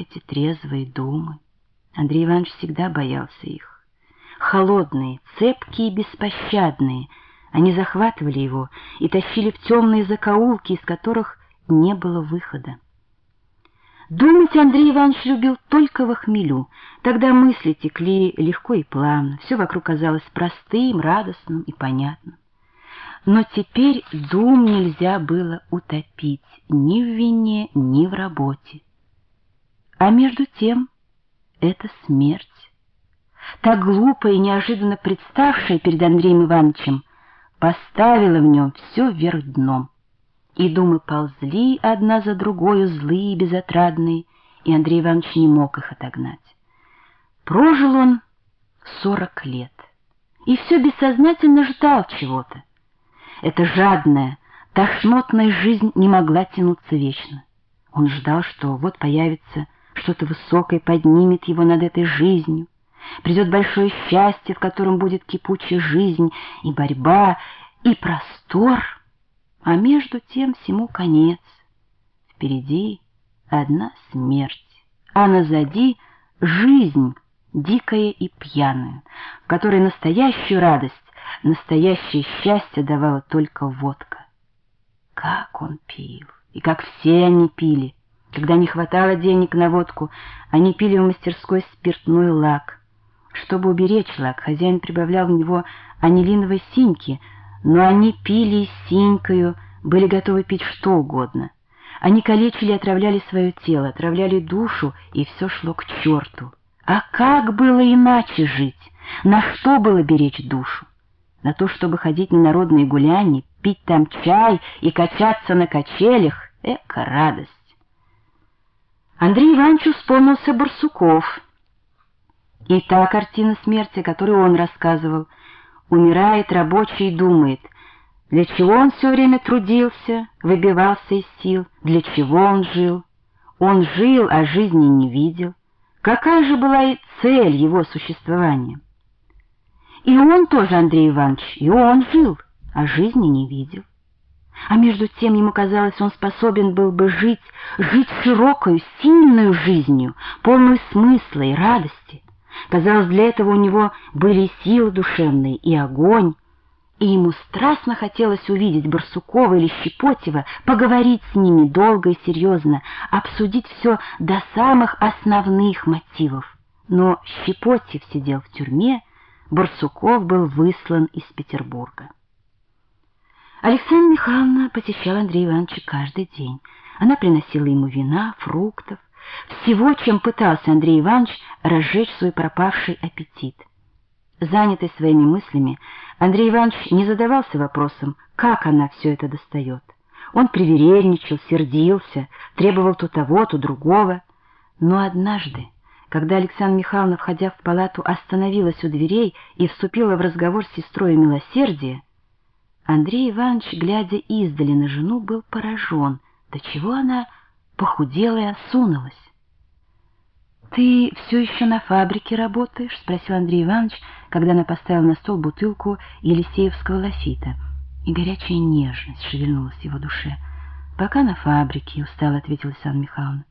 эти трезвые думы? Андрей Иванович всегда боялся их. Холодные, цепкие и беспощадные, они захватывали его и тащили в темные закоулки, из которых не было выхода. Думать Андрей Иванович любил только в хмелю. Тогда мысли текли легко и плавно, все вокруг казалось простым, радостным и понятным. Но теперь дум нельзя было утопить ни в вине, ни в работе. А между тем это смерть. Так глупо и неожиданно представшая перед Андреем Ивановичем поставила в нем все вверх дном. И думы ползли одна за другою, злые и безотрадные, и Андрей Иванович не мог их отогнать. Прожил он сорок лет, и все бессознательно ждал чего-то. Эта жадная, тошнотная жизнь не могла тянуться вечно. Он ждал, что вот появится что-то высокое, поднимет его над этой жизнью. Придет большое счастье, в котором будет кипучая жизнь, и борьба, и простор, а между тем всему конец. Впереди одна смерть, а назади жизнь дикая и пьяная, в которой настоящую радость Настоящее счастье давала только водка. Как он пил, и как все они пили. Когда не хватало денег на водку, они пили в мастерской спиртной лак. Чтобы уберечь лак, хозяин прибавлял в него анилиновой синьки, но они пили синькою, были готовы пить что угодно. Они калечили отравляли свое тело, отравляли душу, и все шло к черту. А как было иначе жить? На что было беречь душу? на то, чтобы ходить на народные гуляния, пить там чай и качаться на качелях, эка радость. Андрей Ивановичу вспомнился Барсуков. И та картина смерти, которую он рассказывал, умирает рабочий и думает, для чего он все время трудился, выбивался из сил, для чего он жил. Он жил, а жизни не видел. Какая же была и цель его существования? И он тоже, Андрей Иванович, и он жил, а жизни не видел. А между тем ему казалось, он способен был бы жить, жить широкой, сильной жизнью, полной смысла и радости. Казалось, для этого у него были силы душевные и огонь, и ему страстно хотелось увидеть Барсукова или Щепотева, поговорить с ними долго и серьезно, обсудить все до самых основных мотивов. Но Щепотев сидел в тюрьме, Барсуков был выслан из Петербурга. Александра Михайловна посещала Андрея Ивановича каждый день. Она приносила ему вина, фруктов, всего, чем пытался Андрей Иванович разжечь свой пропавший аппетит. Занятый своими мыслями, Андрей Иванович не задавался вопросом, как она все это достает. Он привередничал, сердился, требовал то того, то другого. Но однажды, когда Александра Михайловна, входя в палату, остановилась у дверей и вступила в разговор с сестрой милосердия, Андрей Иванович, глядя издали на жену, был поражен, до чего она похудела и осунулась. «Ты все еще на фабрике работаешь?» — спросил Андрей Иванович, когда она поставила на стол бутылку Елисеевского лафита, и горячая нежность шевельнулась в его душе. «Пока на фабрике», — устало ответила Александра Михайловна.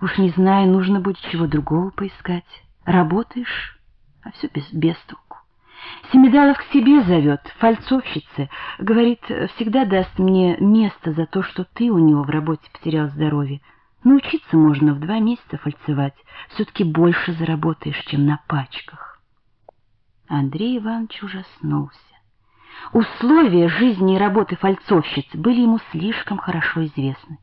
Уж не знаю, нужно будет чего другого поискать. Работаешь, а все без, без толку. Семидалов к себе зовет, фальцовщица. Говорит, всегда даст мне место за то, что ты у него в работе потерял здоровье. Научиться можно в два месяца фальцевать. Все-таки больше заработаешь, чем на пачках. Андрей Иванович ужаснулся. Условия жизни и работы фальцовщицы были ему слишком хорошо известны.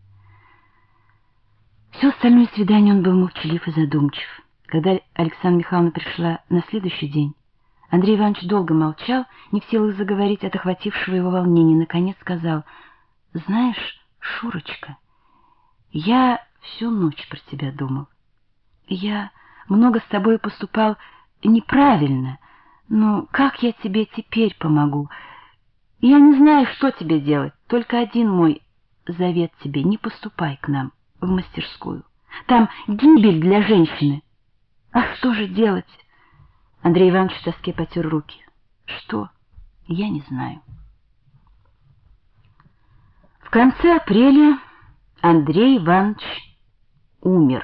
Все остальное свидание он был молчалив и задумчив. Когда Александра Михайловна пришла на следующий день, Андрей Иванович долго молчал, не в силах заговорить от охватившего его волнения. Наконец сказал, «Знаешь, Шурочка, я всю ночь про тебя думал. Я много с тобой поступал неправильно, но как я тебе теперь помогу? Я не знаю, что тебе делать, только один мой завет тебе — не поступай к нам» в мастерскую. Там гибель для женщины. А что же делать? Андрей Иванович в тоске потер руки. Что? Я не знаю. В конце апреля Андрей Иванович умер.